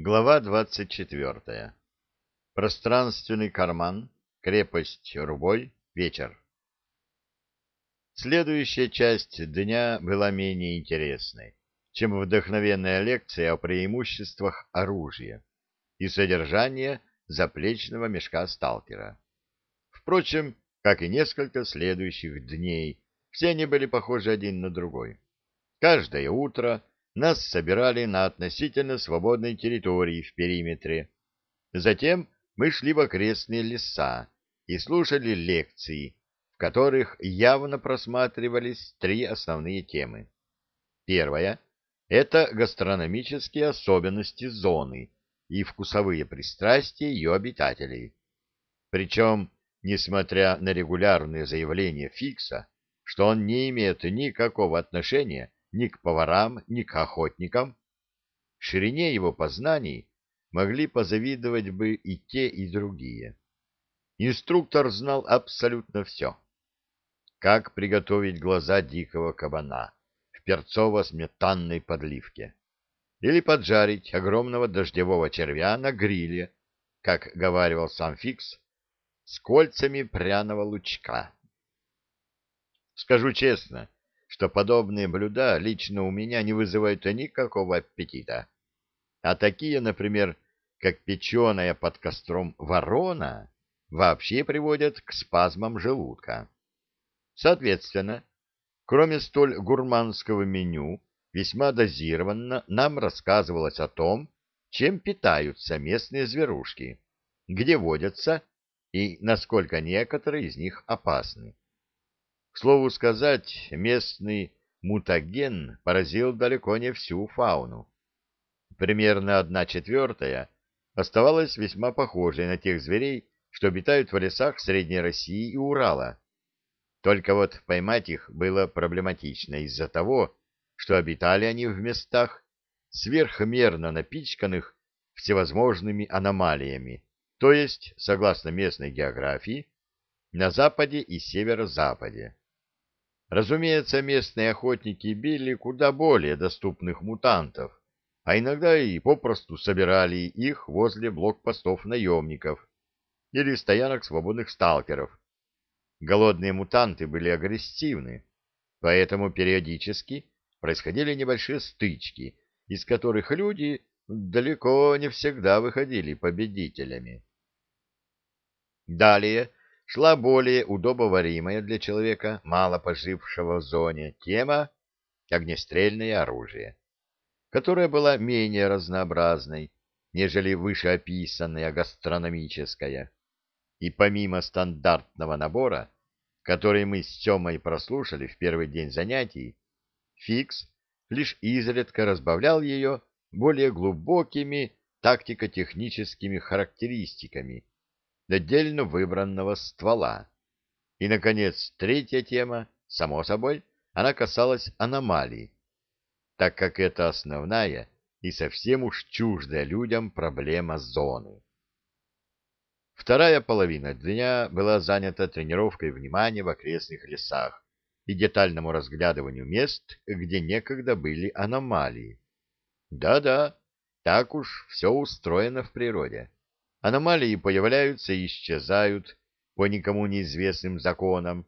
Глава 24. Пространственный карман, крепость Рубой, вечер. Следующая часть дня была менее интересной, чем вдохновенная лекция о преимуществах оружия и содержание заплечного мешка сталкера. Впрочем, как и несколько следующих дней, все они были похожи один на другой. Каждое утро нас собирали на относительно свободной территории в периметре. Затем мы шли в окрестные леса и слушали лекции, в которых явно просматривались три основные темы. Первая — это гастрономические особенности зоны и вкусовые пристрастия ее обитателей. Причем, несмотря на регулярные заявления Фикса, что он не имеет никакого отношения ни к поварам, ни к охотникам. Ширине его познаний могли позавидовать бы и те, и другие. Инструктор знал абсолютно все. Как приготовить глаза дикого кабана в перцово-сметанной подливке? Или поджарить огромного дождевого червя на гриле, как говаривал сам Фикс, с кольцами пряного лучка. Скажу честно, что подобные блюда лично у меня не вызывают никакого аппетита. А такие, например, как печеная под костром ворона, вообще приводят к спазмам желудка. Соответственно, кроме столь гурманского меню, весьма дозированно нам рассказывалось о том, чем питаются местные зверушки, где водятся и насколько некоторые из них опасны. К слову сказать, местный мутаген поразил далеко не всю фауну. Примерно одна четвертая оставалась весьма похожей на тех зверей, что обитают в лесах Средней России и Урала. Только вот поймать их было проблематично из-за того, что обитали они в местах, сверхмерно напичканных всевозможными аномалиями, то есть, согласно местной географии, на западе и северо-западе. Разумеется, местные охотники били куда более доступных мутантов, а иногда и попросту собирали их возле блокпостов наемников или стоянок свободных сталкеров. Голодные мутанты были агрессивны, поэтому периодически происходили небольшие стычки, из которых люди далеко не всегда выходили победителями. Далее шла более удобоваримая для человека, мало пожившего в зоне, тема огнестрельное оружие, которая была менее разнообразной, нежели вышеописанная гастрономическая. И помимо стандартного набора, который мы с Тёмой прослушали в первый день занятий, Фикс лишь изредка разбавлял ее более глубокими тактико-техническими характеристиками, отдельно выбранного ствола. И, наконец, третья тема, само собой, она касалась аномалий, так как это основная и совсем уж чуждая людям проблема зоны. Вторая половина дня была занята тренировкой внимания в окрестных лесах и детальному разглядыванию мест, где некогда были аномалии. Да-да, так уж все устроено в природе. Аномалии появляются и исчезают по никому неизвестным законам.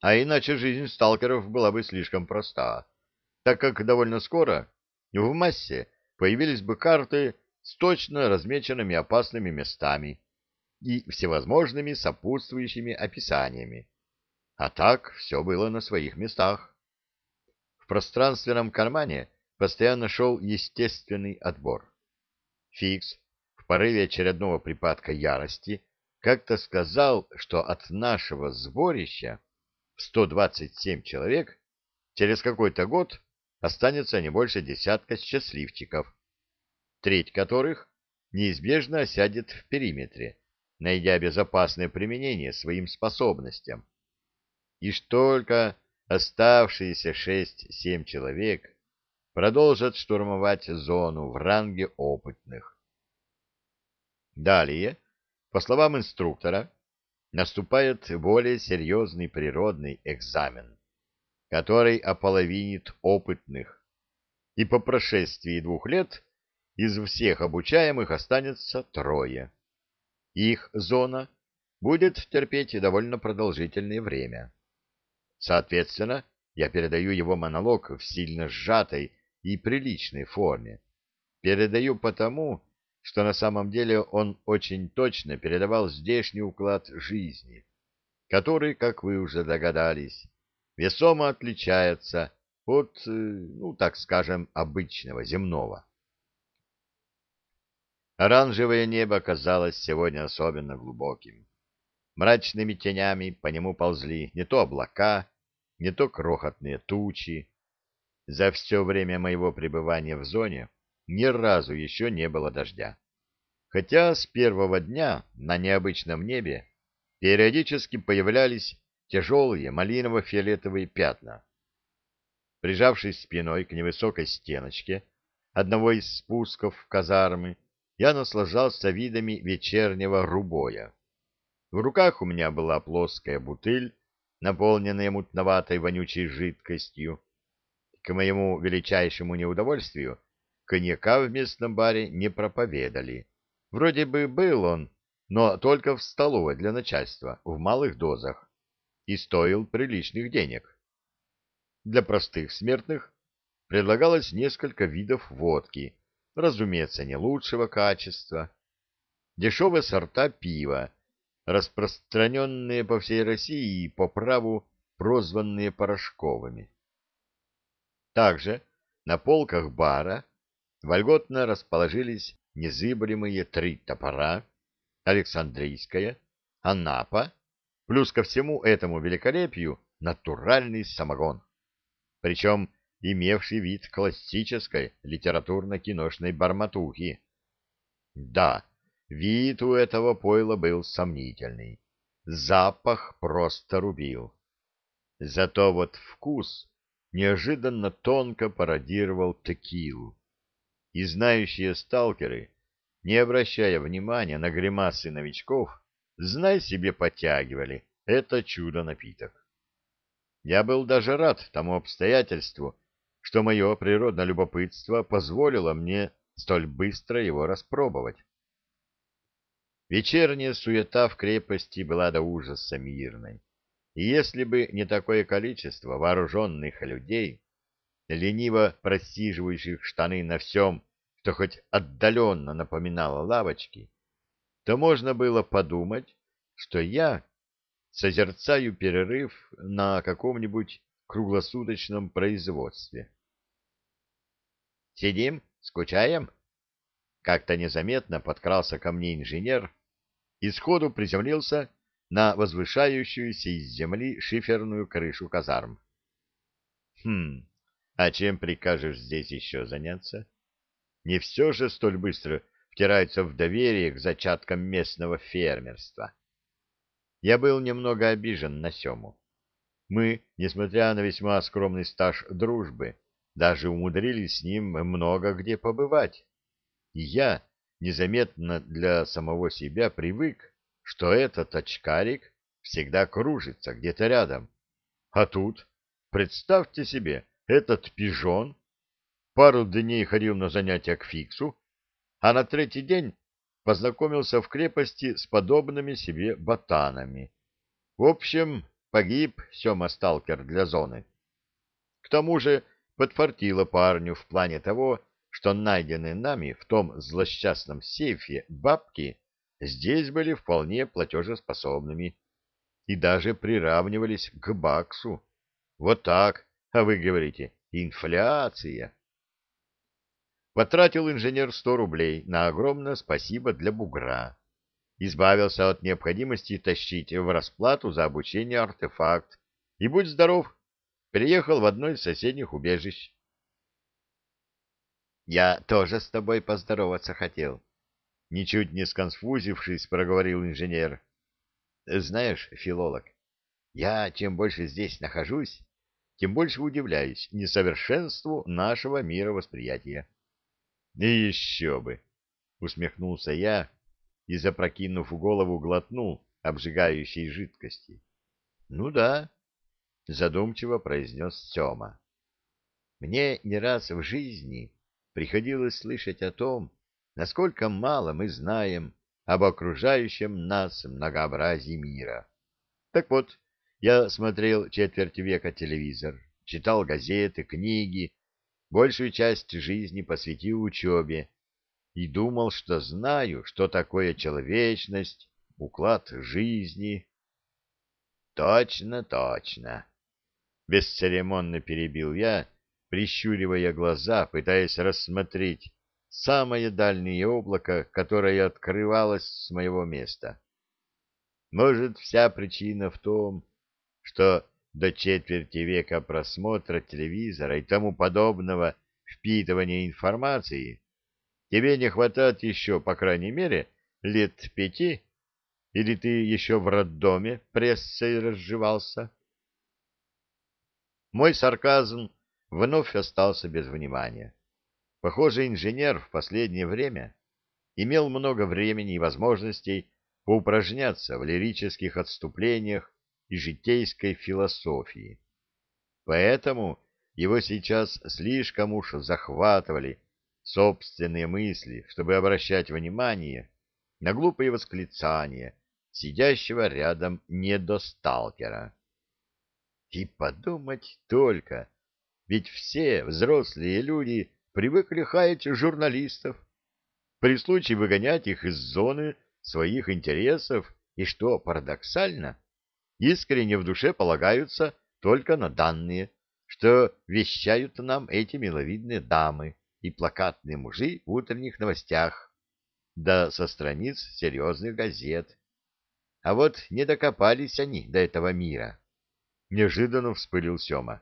А иначе жизнь сталкеров была бы слишком проста, так как довольно скоро в массе появились бы карты с точно размеченными опасными местами и всевозможными сопутствующими описаниями. А так все было на своих местах. В пространственном кармане постоянно шел естественный отбор. Фикс порыве очередного припадка ярости как-то сказал, что от нашего сборища в 127 человек через какой-то год останется не больше десятка счастливчиков, треть которых неизбежно осядет в периметре, найдя безопасное применение своим способностям. И только оставшиеся шесть-семь человек продолжат штурмовать зону в ранге опытных. Далее, по словам инструктора, наступает более серьезный природный экзамен, который ополовинит опытных, и по прошествии двух лет из всех обучаемых останется трое. Их зона будет терпеть довольно продолжительное время. Соответственно, я передаю его монолог в сильно сжатой и приличной форме. Передаю потому, что на самом деле он очень точно передавал здешний уклад жизни, который, как вы уже догадались, весомо отличается от, э, ну, так скажем, обычного земного. Оранжевое небо казалось сегодня особенно глубоким. Мрачными тенями по нему ползли не то облака, не то крохотные тучи. За все время моего пребывания в зоне ни разу еще не было дождя. Хотя с первого дня на необычном небе периодически появлялись тяжелые малиново-фиолетовые пятна. Прижавшись спиной к невысокой стеночке одного из спусков казармы, я наслаждался видами вечернего рубоя. В руках у меня была плоская бутыль, наполненная мутноватой вонючей жидкостью. К моему величайшему неудовольствию коньяка в местном баре не проповедали. Вроде бы был он, но только в столовой для начальства, в малых дозах, и стоил приличных денег. Для простых смертных предлагалось несколько видов водки, разумеется, не лучшего качества, дешевые сорта пива, распространенные по всей России и по праву прозванные порошковыми. Также на полках бара вольготно расположились незыблемые три топора, Александрийская, Анапа, плюс ко всему этому великолепию натуральный самогон, причем имевший вид классической литературно-киношной барматухи. Да, вид у этого пойла был сомнительный, запах просто рубил. Зато вот вкус неожиданно тонко пародировал текилу. И знающие сталкеры, не обращая внимания на гримасы новичков, знай себе потягивали это чудо-напиток. Я был даже рад тому обстоятельству, что мое природное любопытство позволило мне столь быстро его распробовать. Вечерняя суета в крепости была до ужаса мирной, и если бы не такое количество вооруженных людей, лениво просиживающих штаны на всем, что хоть отдаленно напоминало лавочки, то можно было подумать, что я созерцаю перерыв на каком-нибудь круглосуточном производстве. Сидим, скучаем? Как-то незаметно подкрался ко мне инженер и сходу приземлился на возвышающуюся из земли шиферную крышу казарм. Хм, а чем прикажешь здесь еще заняться? Не все же столь быстро втирается в доверие к зачаткам местного фермерства. Я был немного обижен на Сему. Мы, несмотря на весьма скромный стаж дружбы, даже умудрились с ним много где побывать. И я незаметно для самого себя привык, что этот очкарик всегда кружится где-то рядом. А тут, представьте себе, этот пижон пару дней ходил на занятия к фиксу, а на третий день познакомился в крепости с подобными себе ботанами. В общем, погиб Сема-сталкер для зоны. К тому же подфартило парню в плане того, что найденные нами в том злосчастном сейфе бабки здесь были вполне платежеспособными и даже приравнивались к баксу. Вот так, а вы говорите, инфляция. Потратил инженер сто рублей на огромное спасибо для бугра. Избавился от необходимости тащить в расплату за обучение артефакт. И будь здоров, Приехал в одно из соседних убежищ. «Я тоже с тобой поздороваться хотел», — ничуть не сконфузившись, проговорил инженер. «Знаешь, филолог, я чем больше здесь нахожусь, тем больше удивляюсь несовершенству нашего мировосприятия». «И еще бы!» — усмехнулся я и, запрокинув голову, глотнул обжигающей жидкости. «Ну да, задумчиво произнес Тёма. Мне не раз в жизни приходилось слышать о том, насколько мало мы знаем об окружающем нас многообразии мира. Так вот, я смотрел четверть века телевизор, читал газеты, книги, большую часть жизни посвятил учебе и думал, что знаю, что такое человечность, уклад жизни. Точно, точно. Бесцеремонно перебил я, прищуривая глаза, пытаясь рассмотреть самое дальнее облако, которое открывалось с моего места. Может, вся причина в том, что до четверти века просмотра телевизора и тому подобного впитывания информации тебе не хватает еще, по крайней мере, лет пяти, или ты еще в роддоме прессой разживался? Мой сарказм вновь остался без внимания. Похоже, инженер в последнее время имел много времени и возможностей поупражняться в лирических отступлениях и житейской философии. Поэтому его сейчас слишком уж захватывали собственные мысли, чтобы обращать внимание на глупые восклицания сидящего рядом недосталкера. И подумать только, ведь все взрослые люди привыкли хаять журналистов, при случае выгонять их из зоны своих интересов, и что парадоксально, искренне в душе полагаются только на данные, что вещают нам эти миловидные дамы и плакатные мужи в утренних новостях, да со страниц серьезных газет. А вот не докопались они до этого мира. Неожиданно вспылил Сема.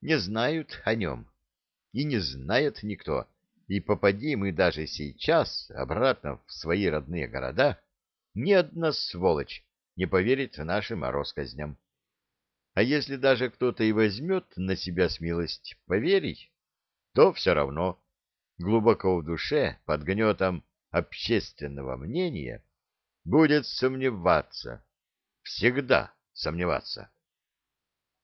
Не знают о нем. И не знает никто. И попади мы даже сейчас обратно в свои родные города, ни одна сволочь не поверит нашим россказням. А если даже кто-то и возьмет на себя смелость поверить, то все равно глубоко в душе, под гнетом общественного мнения, будет сомневаться, всегда сомневаться.